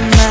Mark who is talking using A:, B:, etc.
A: my